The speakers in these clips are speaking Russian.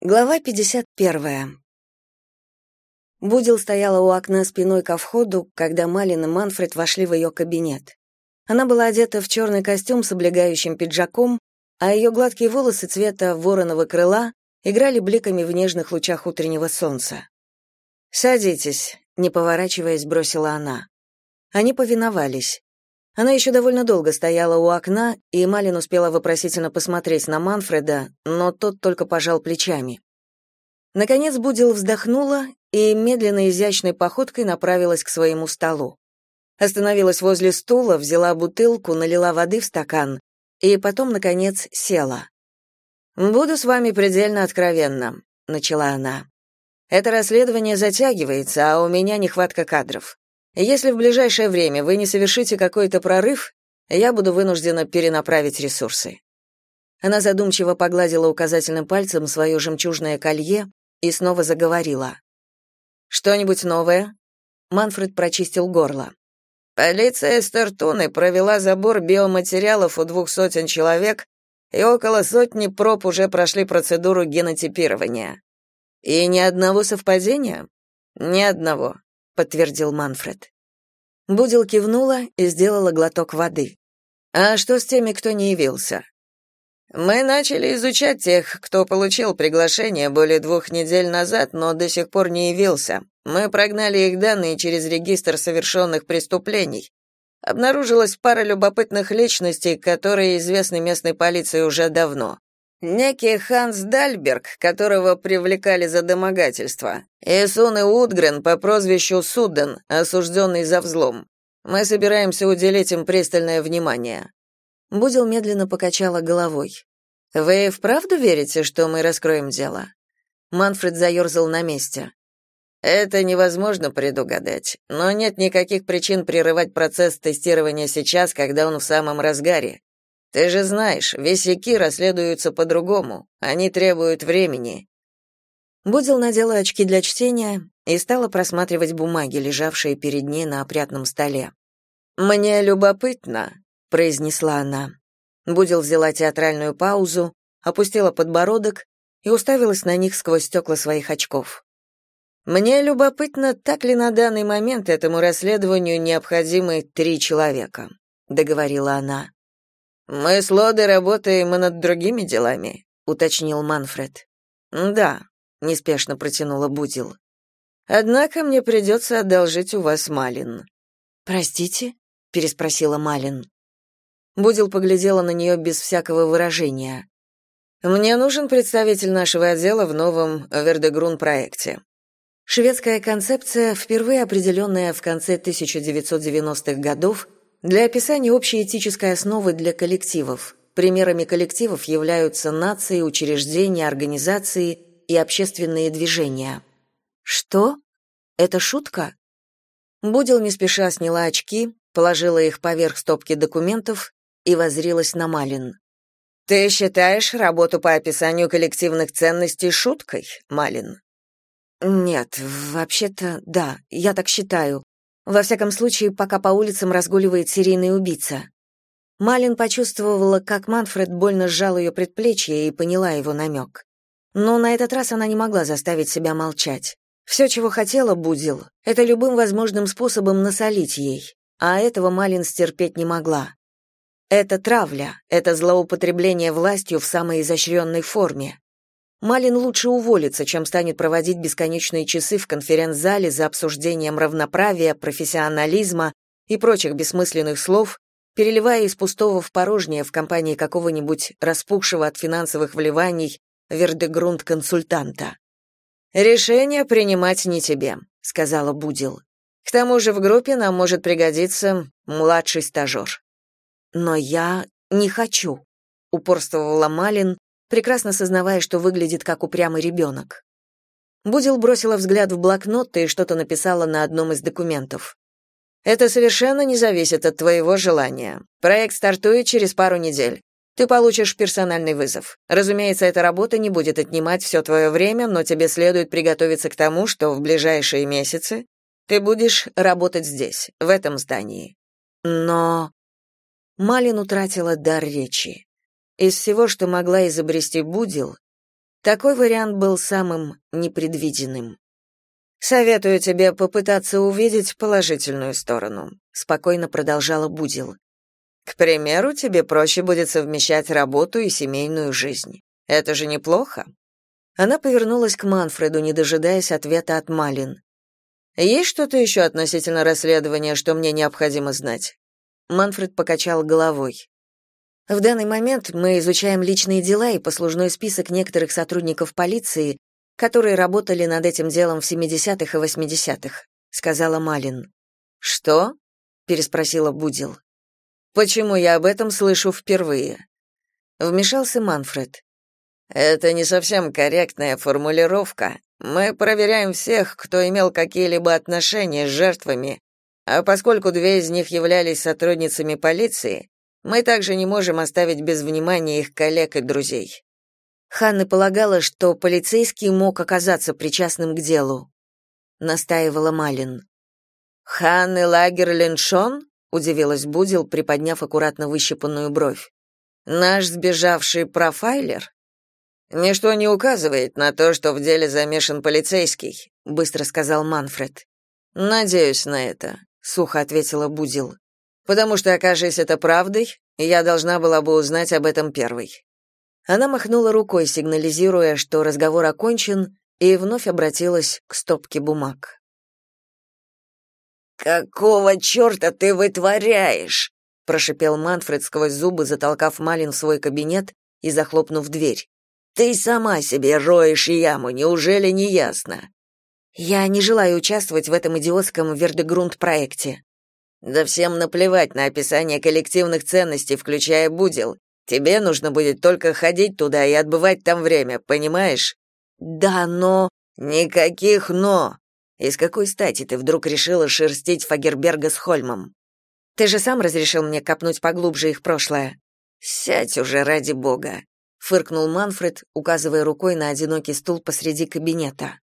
Глава 51. Будил стояла у окна спиной ко входу, когда Малин и Манфред вошли в ее кабинет. Она была одета в черный костюм с облегающим пиджаком, а ее гладкие волосы цвета вороного крыла играли бликами в нежных лучах утреннего солнца. «Садитесь», — не поворачиваясь, бросила она. Они повиновались. Она еще довольно долго стояла у окна, и Малин успела вопросительно посмотреть на Манфреда, но тот только пожал плечами. Наконец Будил вздохнула и медленной изящной походкой направилась к своему столу. Остановилась возле стула, взяла бутылку, налила воды в стакан и потом, наконец, села. «Буду с вами предельно откровенна», — начала она. «Это расследование затягивается, а у меня нехватка кадров. Если в ближайшее время вы не совершите какой-то прорыв, я буду вынуждена перенаправить ресурсы. Она задумчиво погладила указательным пальцем свое жемчужное колье и снова заговорила. Что-нибудь новое? Манфред прочистил горло. Полиция Стертуны провела забор биоматериалов у двух сотен человек, и около сотни проб уже прошли процедуру генотипирования. И ни одного совпадения? Ни одного подтвердил Манфред. Будил кивнула и сделала глоток воды. А что с теми, кто не явился? Мы начали изучать тех, кто получил приглашение более двух недель назад, но до сих пор не явился. Мы прогнали их данные через регистр совершенных преступлений. Обнаружилась пара любопытных личностей, которые известны местной полиции уже давно. Некий Ханс Дальберг, которого привлекали за домогательство, и Суны Утгрен по прозвищу Суден, осужденный за взлом. Мы собираемся уделить им пристальное внимание». Будил медленно покачала головой. «Вы вправду верите, что мы раскроем дело?» Манфред заерзал на месте. «Это невозможно предугадать, но нет никаких причин прерывать процесс тестирования сейчас, когда он в самом разгаре. Ты же знаешь, висяки расследуются по-другому. Они требуют времени. Будил надела очки для чтения и стала просматривать бумаги, лежавшие перед ней на опрятном столе. «Мне любопытно», — произнесла она. Будил взяла театральную паузу, опустила подбородок и уставилась на них сквозь стекла своих очков. «Мне любопытно, так ли на данный момент этому расследованию необходимы три человека», — договорила она. Мы с Лодой работаем и над другими делами, уточнил Манфред. Да, неспешно протянула Будил. Однако мне придется одолжить у вас Малин. Простите? переспросила Малин. Будил поглядела на нее без всякого выражения. Мне нужен представитель нашего отдела в новом Вердегрун проекте. Шведская концепция, впервые определенная в конце 1990-х годов, для описания общей этической основы для коллективов. Примерами коллективов являются нации, учреждения, организации и общественные движения. Что? Это шутка? Будил не спеша сняла очки, положила их поверх стопки документов и воззрилась на Малин. Ты считаешь работу по описанию коллективных ценностей шуткой, Малин? Нет, вообще-то, да, я так считаю. Во всяком случае, пока по улицам разгуливает серийный убийца. Малин почувствовала, как Манфред больно сжал ее предплечье и поняла его намек. Но на этот раз она не могла заставить себя молчать. Все, чего хотела Будил, это любым возможным способом насолить ей, а этого Малин стерпеть не могла. Это травля, это злоупотребление властью в самой изощренной форме. Малин лучше уволится, чем станет проводить бесконечные часы в конференц-зале за обсуждением равноправия, профессионализма и прочих бессмысленных слов, переливая из пустого в порожнее в компании какого-нибудь распухшего от финансовых вливаний вердегрунд-консультанта. «Решение принимать не тебе», — сказала Будил. «К тому же в группе нам может пригодиться младший стажер». «Но я не хочу», — упорствовала Малин, прекрасно сознавая, что выглядит как упрямый ребенок. Будил бросила взгляд в блокнот и что-то написала на одном из документов. «Это совершенно не зависит от твоего желания. Проект стартует через пару недель. Ты получишь персональный вызов. Разумеется, эта работа не будет отнимать все твое время, но тебе следует приготовиться к тому, что в ближайшие месяцы ты будешь работать здесь, в этом здании. Но Малин утратила дар речи. Из всего, что могла изобрести Будил, Такой вариант был самым непредвиденным. Советую тебе попытаться увидеть положительную сторону, спокойно продолжала Будил. К примеру, тебе проще будет совмещать работу и семейную жизнь. Это же неплохо. Она повернулась к Манфреду, не дожидаясь ответа от Малин. Есть что-то еще относительно расследования, что мне необходимо знать? Манфред покачал головой. В данный момент мы изучаем личные дела и послужной список некоторых сотрудников полиции, которые работали над этим делом в 70-х и 80-х, сказала Малин. Что? переспросила Будил. Почему я об этом слышу впервые? Вмешался Манфред. Это не совсем корректная формулировка. Мы проверяем всех, кто имел какие-либо отношения с жертвами, а поскольку две из них являлись сотрудницами полиции, мы также не можем оставить без внимания их коллег и друзей. Ханна полагала, что полицейский мог оказаться причастным к делу, настаивала Малин. Ханны Лагерлиншон? удивилась Будил, приподняв аккуратно выщипанную бровь. Наш сбежавший профайлер? Ничто не указывает на то, что в деле замешан полицейский, быстро сказал Манфред. Надеюсь на это, сухо ответила Будил. Потому что окажись это правдой, я должна была бы узнать об этом первой. Она махнула рукой, сигнализируя, что разговор окончен, и вновь обратилась к стопке бумаг. «Какого черта ты вытворяешь?» — прошипел Манфред сквозь зубы, затолкав Малин в свой кабинет и захлопнув дверь. «Ты сама себе роешь яму, неужели не ясно?» «Я не желаю участвовать в этом идиотском Вердегрунд-проекте». «Да всем наплевать на описание коллективных ценностей, включая Будил. Тебе нужно будет только ходить туда и отбывать там время, понимаешь?» «Да, но...» «Никаких «но». И с какой стати ты вдруг решила шерстить Фагерберга с Хольмом? Ты же сам разрешил мне копнуть поглубже их прошлое. Сядь уже ради бога, фыркнул Манфред, указывая рукой на одинокий стул посреди кабинета.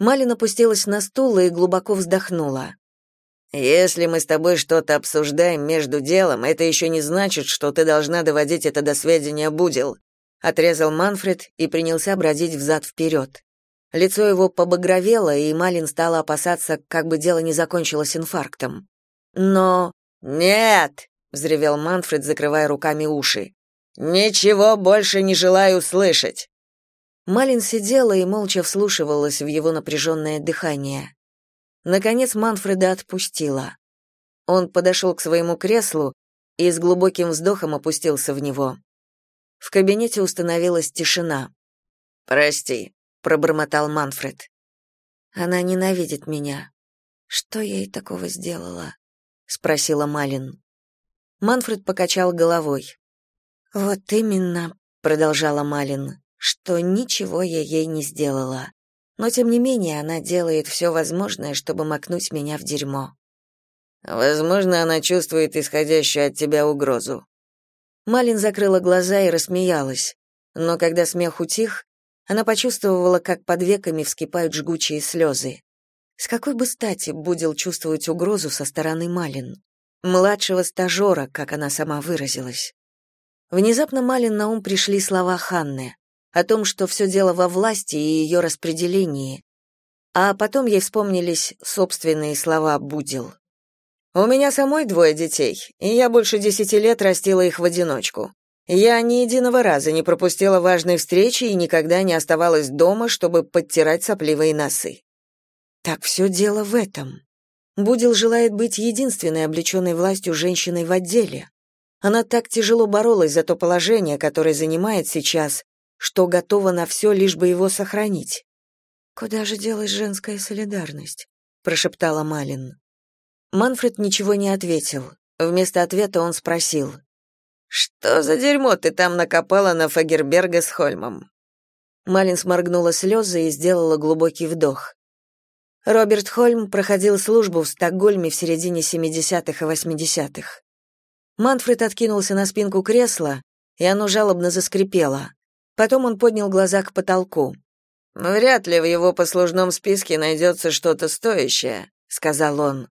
Малин опустилась на стул и глубоко вздохнула. Если мы с тобой что-то обсуждаем между делом, это еще не значит, что ты должна доводить это до сведения Будил, отрезал Манфред и принялся бродить взад вперед. Лицо его побагровело, и Малин стала опасаться, как бы дело не закончилось инфарктом. Но нет, взревел Манфред, закрывая руками уши. Ничего больше не желаю слышать. Малин сидела и молча вслушивалась в его напряженное дыхание. Наконец Манфреда отпустила. Он подошел к своему креслу и с глубоким вздохом опустился в него. В кабинете установилась тишина. «Прости», пробормотал Манфред. Она ненавидит меня. Что я ей такого сделала? спросила Малин. Манфред покачал головой. Вот именно, продолжала Малин, что ничего я ей не сделала. Но тем не менее она делает все возможное, чтобы макнуть меня в дерьмо. Возможно, она чувствует исходящую от тебя угрозу. Малин закрыла глаза и рассмеялась. Но когда смех утих, она почувствовала, как под веками вскипают жгучие слезы. С какой бы стати Будил чувствовать угрозу со стороны Малин? Младшего стажера, как она сама выразилась. Внезапно Малин на ум пришли слова Ханны о том, что все дело во власти и ее распределении. А потом ей вспомнились собственные слова Будил. «У меня самой двое детей, и я больше десяти лет растила их в одиночку. Я ни единого раза не пропустила важной встречи и никогда не оставалась дома, чтобы подтирать сопливые носы. Так все дело в этом. Будил желает быть единственной облеченной властью женщиной в отделе. Она так тяжело боролась за то положение, которое занимает сейчас, что готова на все, лишь бы его сохранить. «Куда же делась женская солидарность?» — прошептала Малин. Манфред ничего не ответил. Вместо ответа он спросил. Что за дерьмо ты там накопала на Фагерберга с Хольмом? Малин сморгнула слезы и сделала глубокий вдох. Роберт Хольм проходил службу в Стокгольме в середине 70-х и 80-х. Манфред откинулся на спинку кресла, и оно жалобно заскрипело. Потом он поднял глаза к потолку. «Вряд ли в его послужном списке найдется что-то стоящее», — сказал он.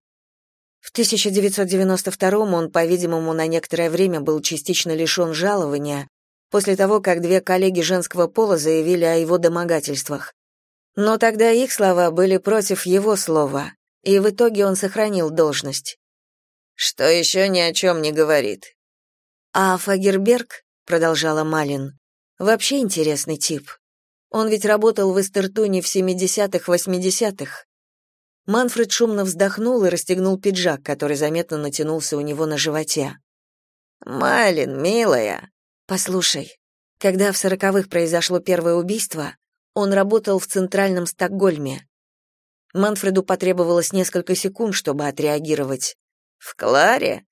В 1992 он, по-видимому, на некоторое время был частично лишен жалования, после того, как две коллеги женского пола заявили о его домогательствах. Но тогда их слова были против его слова, и в итоге он сохранил должность. Что еще ни о чем не говорит. А Фагерберг, продолжала Малин, вообще интересный тип. Он ведь работал в Эстертуне в 70-х, 80-х. Манфред шумно вздохнул и расстегнул пиджак, который заметно натянулся у него на животе. «Малин, милая!» «Послушай, когда в сороковых произошло первое убийство, он работал в Центральном Стокгольме. Манфреду потребовалось несколько секунд, чтобы отреагировать. «В Кларе?»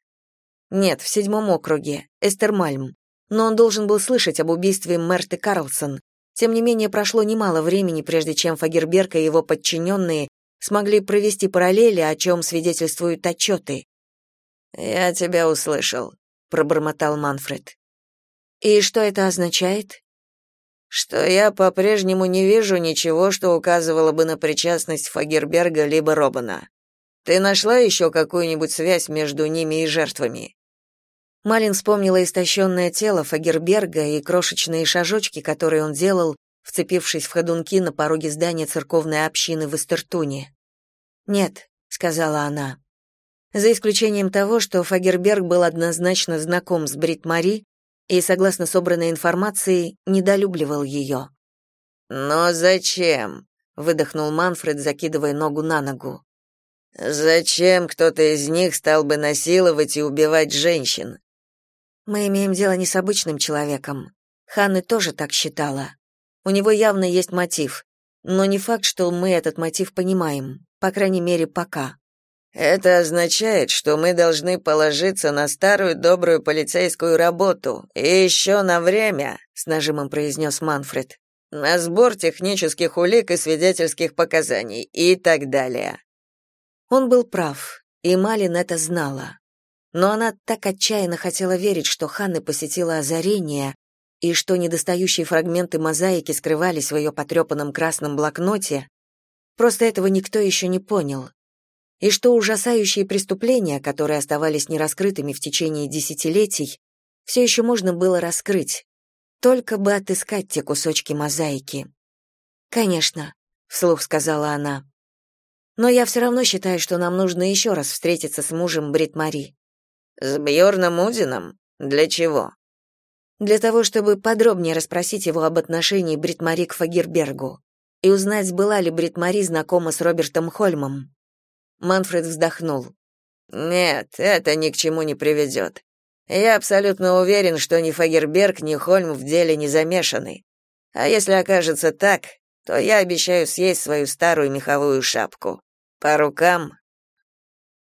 «Нет, в седьмом округе, Эстермальм. Но он должен был слышать об убийстве Мерты Карлсон, тем не менее, прошло немало времени, прежде чем Фагерберг и его подчиненные смогли провести параллели, о чем свидетельствуют отчеты. «Я тебя услышал», — пробормотал Манфред. «И что это означает?» «Что я по-прежнему не вижу ничего, что указывало бы на причастность Фагерберга либо Робана. Ты нашла еще какую-нибудь связь между ними и жертвами?» Малин вспомнила истощенное тело Фагерберга и крошечные шажочки, которые он делал, вцепившись в ходунки на пороге здания церковной общины в Эстертуне. «Нет», — сказала она. За исключением того, что Фагерберг был однозначно знаком с Брит Мари и, согласно собранной информации, недолюбливал ее. «Но зачем?» — выдохнул Манфред, закидывая ногу на ногу. «Зачем кто-то из них стал бы насиловать и убивать женщин? Мы имеем дело не с обычным человеком. Ханны тоже так считала. У него явно есть мотив, но не факт, что мы этот мотив понимаем, по крайней мере, пока. Это означает, что мы должны положиться на старую добрую полицейскую работу и еще на время, с нажимом произнес Манфред. На сбор технических улик и свидетельских показаний и так далее. Он был прав, и Малин это знала но она так отчаянно хотела верить, что Ханны посетила озарение, и что недостающие фрагменты мозаики скрывались в ее потрепанном красном блокноте, просто этого никто еще не понял. И что ужасающие преступления, которые оставались нераскрытыми в течение десятилетий, все еще можно было раскрыть, только бы отыскать те кусочки мозаики. «Конечно», — вслух сказала она. «Но я все равно считаю, что нам нужно еще раз встретиться с мужем Брит Мари. С Бьорном Удином? Для чего? Для того, чтобы подробнее расспросить его об отношении Бритмари к Фагербергу и узнать, была ли Бритмари знакома с Робертом Хольмом. Манфред вздохнул. Нет, это ни к чему не приведет. Я абсолютно уверен, что ни Фагерберг, ни Хольм в деле не замешаны. А если окажется так, то я обещаю съесть свою старую меховую шапку. По рукам